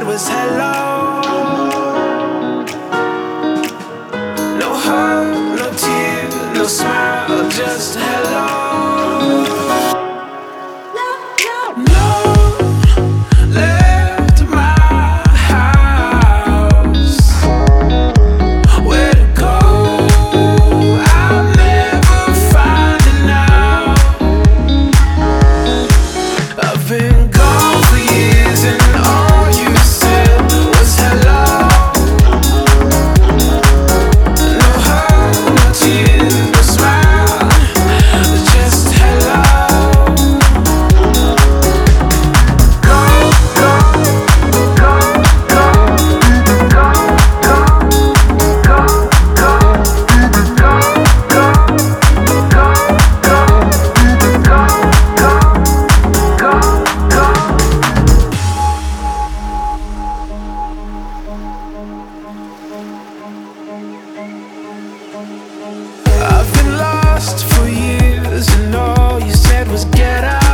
said was hello. No hurt, no tear, no smile, just hello. I've been lost for years, and all you said was get out.